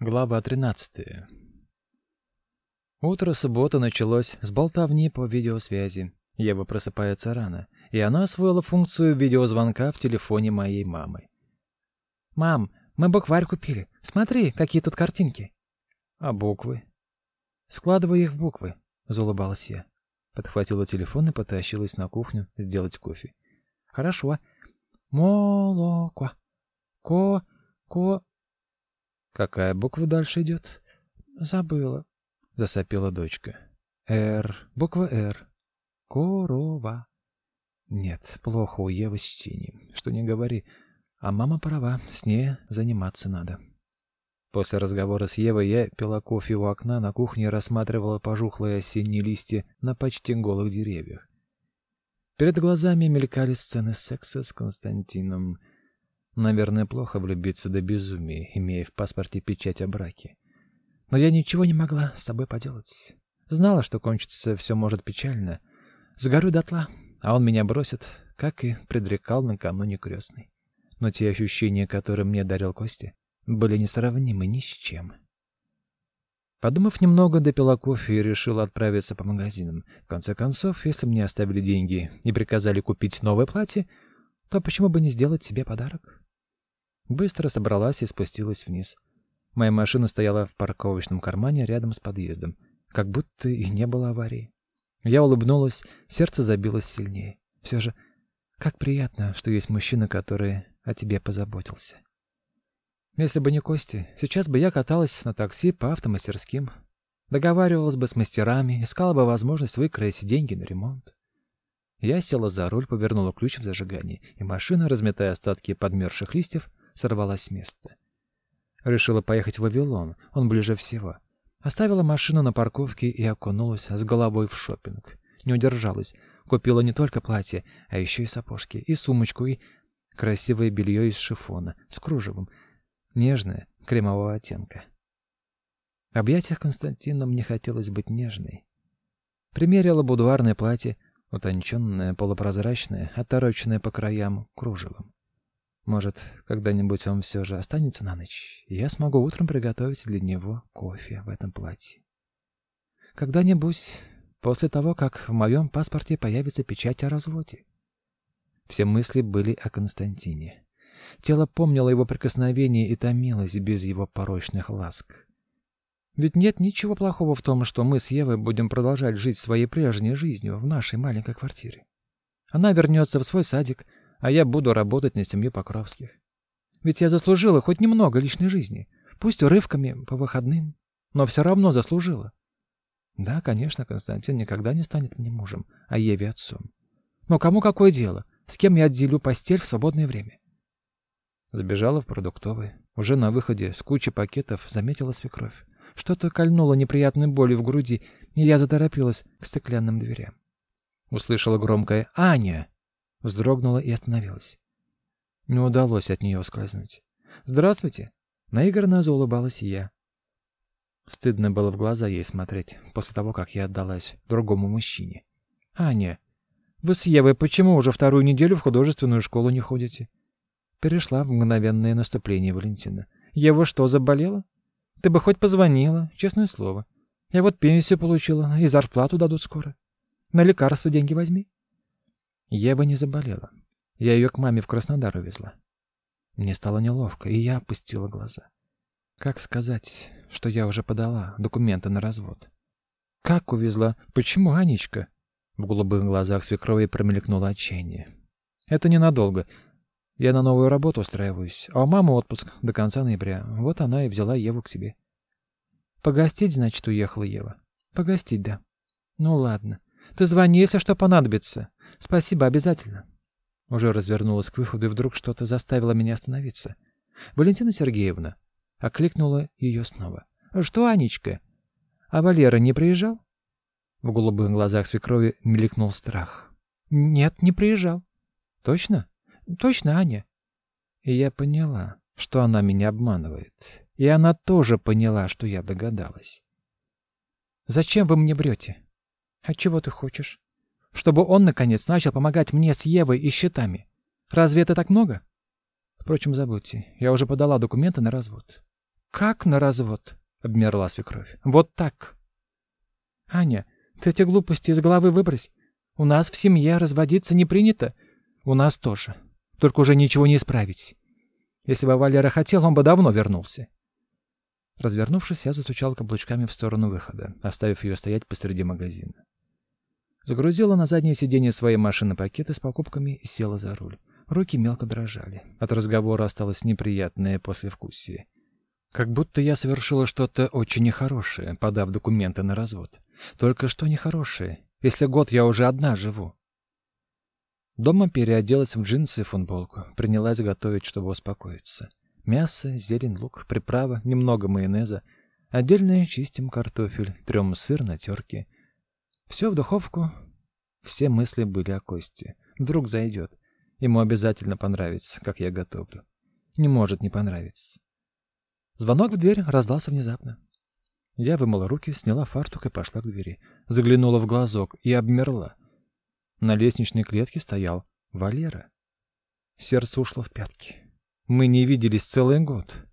Глава 13. Утро субботы началось с болтовни по видеосвязи. Ева просыпается рано, и она освоила функцию видеозвонка в телефоне моей мамы. «Мам, мы букварь купили. Смотри, какие тут картинки». «А буквы?» «Складывай их в буквы», — заулыбалась я. Подхватила телефон и потащилась на кухню сделать кофе. «Хорошо. Молоко. Ко... ко... Какая буква дальше идет? Забыла. Засопела дочка. Р. Буква Р. Корова. Нет, плохо у Евы с чтением. Что не говори. А мама права, с ней заниматься надо. После разговора с Евой я пила кофе у окна на кухне и рассматривала пожухлые осенние листья на почти голых деревьях. Перед глазами мелькали сцены секса с Константином. Наверное, плохо влюбиться до безумия, имея в паспорте печать о браке. Но я ничего не могла с собой поделать. Знала, что кончится все может печально. Сгорю дотла, а он меня бросит, как и предрекал накануне крестной. Но те ощущения, которые мне дарил Костя, были несравнимы ни с чем. Подумав немного, допила кофе и решила отправиться по магазинам. В конце концов, если мне оставили деньги и приказали купить новое платье, то почему бы не сделать себе подарок? Быстро собралась и спустилась вниз. Моя машина стояла в парковочном кармане рядом с подъездом, как будто и не было аварии. Я улыбнулась, сердце забилось сильнее. Все же, как приятно, что есть мужчина, который о тебе позаботился. Если бы не Кости, сейчас бы я каталась на такси по автомастерским, договаривалась бы с мастерами, искала бы возможность выкроить деньги на ремонт. Я села за руль, повернула ключ в зажигании, и машина, разметая остатки подмерзших листьев, сорвалась с места. Решила поехать в Вавилон, он ближе всего. Оставила машину на парковке и окунулась с головой в шопинг. Не удержалась. Купила не только платье, а еще и сапожки, и сумочку, и красивое белье из шифона с кружевом, нежное, кремового оттенка. В объятиях Константина мне хотелось быть нежной. Примерила будуарное платье, утонченное, полупрозрачное, отороченное по краям кружевом. Может, когда-нибудь он все же останется на ночь, и я смогу утром приготовить для него кофе в этом платье. Когда-нибудь, после того, как в моем паспорте появится печать о разводе. Все мысли были о Константине. Тело помнило его прикосновение и томилось без его порочных ласк. Ведь нет ничего плохого в том, что мы с Евой будем продолжать жить своей прежней жизнью в нашей маленькой квартире. Она вернется в свой садик, а я буду работать на семью Покровских. Ведь я заслужила хоть немного личной жизни, пусть урывками по выходным, но все равно заслужила. Да, конечно, Константин никогда не станет мне мужем, а Еве отцом. Но кому какое дело, с кем я отделю постель в свободное время? Забежала в продуктовый. Уже на выходе с кучей пакетов заметила свекровь. Что-то кольнуло неприятной болью в груди, и я заторопилась к стеклянным дверям. Услышала громкое «Аня!» Вздрогнула и остановилась. Не удалось от нее ускользнуть. «Здравствуйте!» Наигранно заулыбалась я. Стыдно было в глаза ей смотреть после того, как я отдалась другому мужчине. «Аня, вы с Евой почему уже вторую неделю в художественную школу не ходите?» Перешла в мгновенное наступление Валентина. «Ева что, заболела? Ты бы хоть позвонила, честное слово. Я вот пенсию получила, и зарплату дадут скоро. На лекарства деньги возьми». Ева не заболела. Я ее к маме в Краснодар увезла. Мне стало неловко, и я опустила глаза. Как сказать, что я уже подала документы на развод? Как увезла? Почему, Анечка? В голубых глазах свекрови промелькнуло отчаяние. Это ненадолго. Я на новую работу устраиваюсь, а у мамы отпуск до конца ноября. Вот она и взяла Еву к себе. Погостить, значит, уехала Ева. Погостить, да. Ну ладно. Ты звони, если что понадобится. Спасибо, обязательно. Уже развернулась к выходу, и вдруг что-то заставило меня остановиться. Валентина Сергеевна окликнула ее снова. Что, Анечка? А Валера не приезжал? В голубых глазах свекрови мелькнул страх. Нет, не приезжал. Точно? Точно, Аня. И я поняла, что она меня обманывает. И она тоже поняла, что я догадалась. Зачем вы мне врете? А чего ты хочешь? Чтобы он, наконец, начал помогать мне с Евой и счетами. Разве это так много? Впрочем, забудьте, я уже подала документы на развод. Как на развод? Обмерла свекровь. Вот так. Аня, ты эти глупости из головы выбрось. У нас в семье разводиться не принято. У нас тоже. Только уже ничего не исправить. Если бы Валера хотел, он бы давно вернулся. Развернувшись, я застучал каблучками в сторону выхода, оставив ее стоять посреди магазина. Загрузила на заднее сиденье своей машины пакеты с покупками и села за руль. Руки мелко дрожали. От разговора осталось неприятное послевкусие. Как будто я совершила что-то очень нехорошее, подав документы на развод. Только что нехорошее, если год я уже одна живу. Дома переоделась в джинсы и футболку, принялась готовить, чтобы успокоиться. Мясо, зелень, лук, приправа, немного майонеза. Отдельно чистим картофель, трем сыр на терке. Все в духовку. Все мысли были о Косте. Вдруг зайдет. Ему обязательно понравится, как я готовлю. Не может не понравиться. Звонок в дверь раздался внезапно. Я вымыла руки, сняла фартук и пошла к двери. Заглянула в глазок и обмерла. На лестничной клетке стоял Валера. Сердце ушло в пятки. Мы не виделись целый год.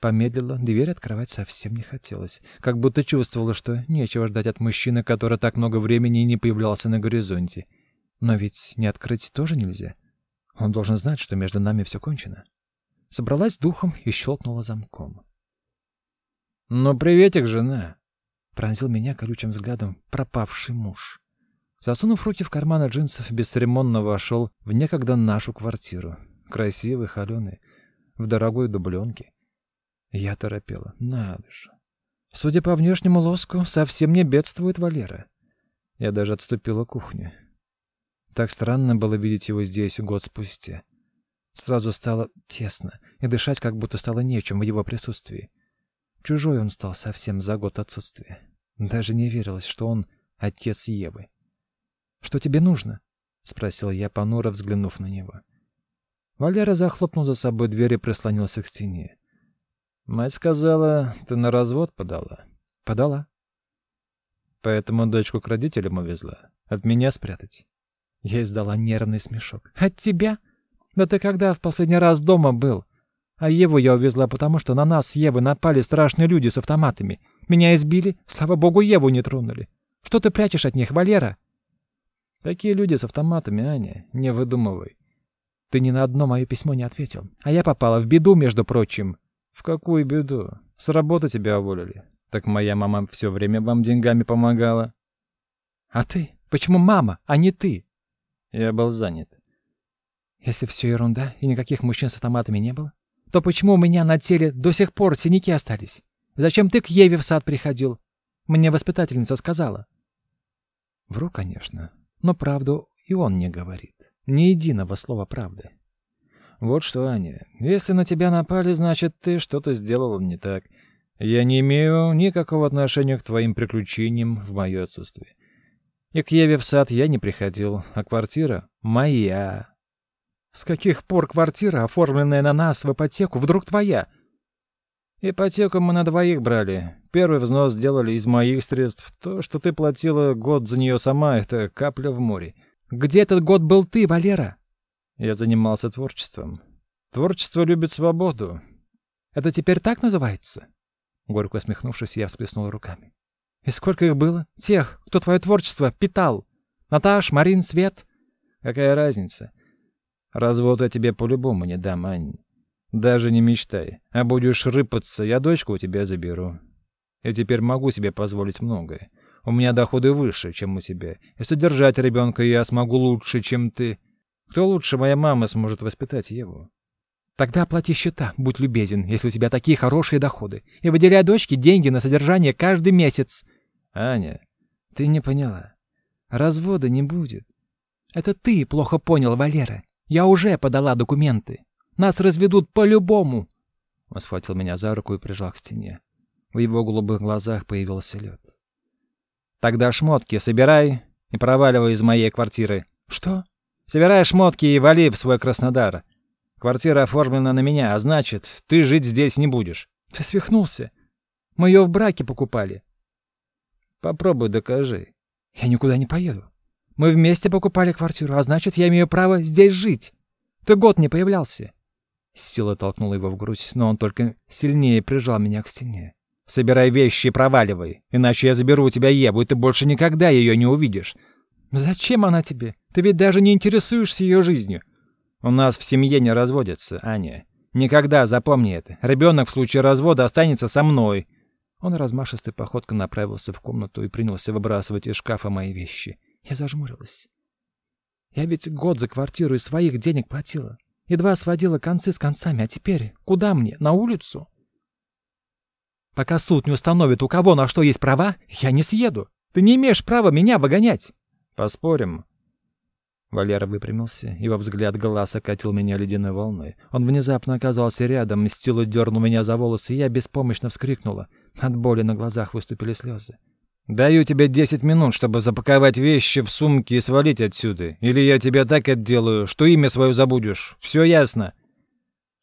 Помедлила, дверь открывать совсем не хотелось, как будто чувствовала, что нечего ждать от мужчины, который так много времени не появлялся на горизонте. Но ведь не открыть тоже нельзя. Он должен знать, что между нами все кончено. Собралась духом и щелкнула замком. «Ну, приветик, жена!» Пронзил меня колючим взглядом пропавший муж. Засунув руки в карманы джинсов, бесцеремонно вошел в некогда нашу квартиру. Красивый, холеный, в дорогой дубленке. Я торопела. Надо же. Судя по внешнему лоску, совсем не бедствует Валера. Я даже отступила к кухне. Так странно было видеть его здесь год спустя. Сразу стало тесно, и дышать как будто стало нечем в его присутствии. Чужой он стал совсем за год отсутствия. Даже не верилось, что он отец Евы. «Что тебе нужно?» — спросил я, понуро взглянув на него. Валера захлопнул за собой дверь и прислонился к стене. Мать сказала, ты на развод подала. Подала. Поэтому дочку к родителям увезла. От меня спрятать. Я издала нервный смешок. От тебя? Да ты когда в последний раз дома был? А Еву я увезла, потому что на нас Евой напали страшные люди с автоматами. Меня избили, слава богу, Еву не тронули. Что ты прячешь от них, Валера? Такие люди с автоматами, Аня, не выдумывай. Ты ни на одно мое письмо не ответил. А я попала в беду, между прочим. В какую беду? С работы тебя уволили. Так моя мама все время вам деньгами помогала. А ты? Почему мама, а не ты? Я был занят. Если все ерунда и никаких мужчин с автоматами не было, то почему у меня на теле до сих пор синяки остались? Зачем ты к Еве в сад приходил? Мне воспитательница сказала. Вру, конечно, но правду и он не говорит. Ни единого слова правды. Вот что, Аня, если на тебя напали, значит, ты что-то сделала не так. Я не имею никакого отношения к твоим приключениям в мое отсутствие. И к Еве в сад я не приходил, а квартира моя. С каких пор квартира, оформленная на нас в ипотеку, вдруг твоя? Ипотеку мы на двоих брали. Первый взнос сделали из моих средств. То, что ты платила год за нее сама, это капля в море. Где этот год был ты, Валера? Я занимался творчеством. Творчество любит свободу. Это теперь так называется? Горько усмехнувшись, я всплеснул руками. И сколько их было? Тех, кто твое творчество питал? Наташ, Марин, Свет? Какая разница? Развод я тебе по-любому не дам, Ань. Даже не мечтай. А будешь рыпаться, я дочку у тебя заберу. Я теперь могу себе позволить многое. У меня доходы выше, чем у тебя. И содержать ребенка я смогу лучше, чем ты. Кто лучше моя мама сможет воспитать Еву? Тогда оплати счета, будь любезен, если у тебя такие хорошие доходы, и выделяй дочке деньги на содержание каждый месяц. Аня, ты не поняла. Развода не будет. Это ты плохо понял, Валера. Я уже подала документы. Нас разведут по-любому. Он схватил меня за руку и прижал к стене. В его голубых глазах появился лед. Тогда шмотки собирай и проваливай из моей квартиры. Что? Собирай шмотки и вали в свой Краснодар. Квартира оформлена на меня, а значит, ты жить здесь не будешь. Ты свихнулся. Мы ее в браке покупали. Попробуй докажи. Я никуда не поеду. Мы вместе покупали квартиру, а значит, я имею право здесь жить. Ты год не появлялся. Сила толкнула его в грудь, но он только сильнее прижал меня к стене. «Собирай вещи и проваливай, иначе я заберу у тебя Еву, и ты больше никогда ее не увидишь». «Зачем она тебе? Ты ведь даже не интересуешься ее жизнью». «У нас в семье не разводятся, Аня. Никогда, запомни это. Ребенок в случае развода останется со мной». Он размашистой походкой направился в комнату и принялся выбрасывать из шкафа мои вещи. Я зажмурилась. «Я ведь год за квартиру из своих денег платила. Едва сводила концы с концами, а теперь куда мне? На улицу?» «Пока суд не установит, у кого на что есть права, я не съеду. Ты не имеешь права меня выгонять». «Поспорим?» Валера выпрямился, его взгляд глаз окатил меня ледяной волной. Он внезапно оказался рядом, мстило дернул меня за волосы, и я беспомощно вскрикнула. От боли на глазах выступили слезы. «Даю тебе десять минут, чтобы запаковать вещи в сумки и свалить отсюда. Или я тебя так отделаю, что имя свое забудешь. Все ясно?»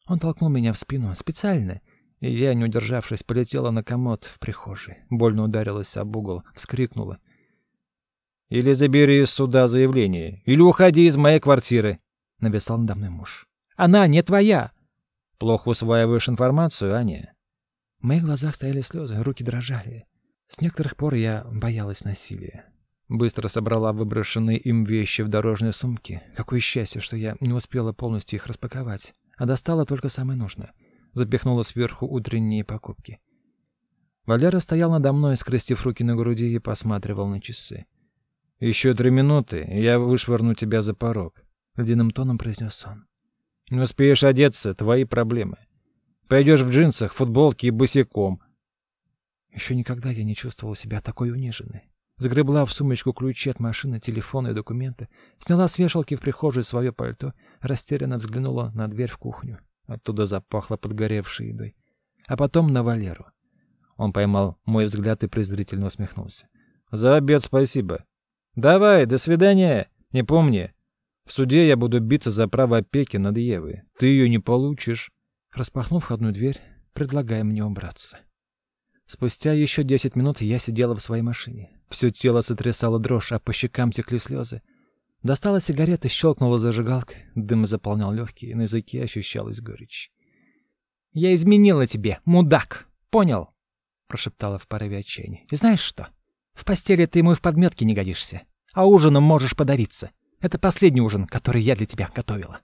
Он толкнул меня в спину специально, и я, не удержавшись, полетела на комод в прихожей. Больно ударилась об угол, вскрикнула. «Или забери из суда заявление, или уходи из моей квартиры», — нависал надо мной муж. «Она не твоя!» «Плохо усваиваешь информацию, Аня?» В моих глазах стояли слезы, руки дрожали. С некоторых пор я боялась насилия. Быстро собрала выброшенные им вещи в дорожные сумки. Какое счастье, что я не успела полностью их распаковать, а достала только самое нужное. Запихнула сверху утренние покупки. Валера стоял надо мной, скрестив руки на груди и посматривал на часы. «Еще три минуты, и я вышвырну тебя за порог», — ледяным тоном произнес он. «Не успеешь одеться — твои проблемы. Пойдешь в джинсах, футболке и босиком». Еще никогда я не чувствовала себя такой униженной. Загребла в сумочку ключи от машины, телефоны и документы, сняла с вешалки в прихожей свое пальто, растерянно взглянула на дверь в кухню. Оттуда запахло подгоревшей едой. А потом на Валеру. Он поймал мой взгляд и презрительно усмехнулся. «За обед спасибо. Давай, до свидания. Не помни, в суде я буду биться за право опеки над Евой. Ты ее не получишь». Распахнув входную дверь, предлагая мне убраться. Спустя еще десять минут я сидела в своей машине. Все тело сотрясало дрожь, а по щекам текли слезы. Достала сигареты, щелкнула зажигалкой. Дым заполнял легкие, на языке ощущалась горечь. «Я изменила тебе, мудак! Понял?» — прошептала в порыве отчаяния. «И знаешь что? В постели ты ему в подметке не годишься, а ужином можешь подавиться. Это последний ужин, который я для тебя готовила».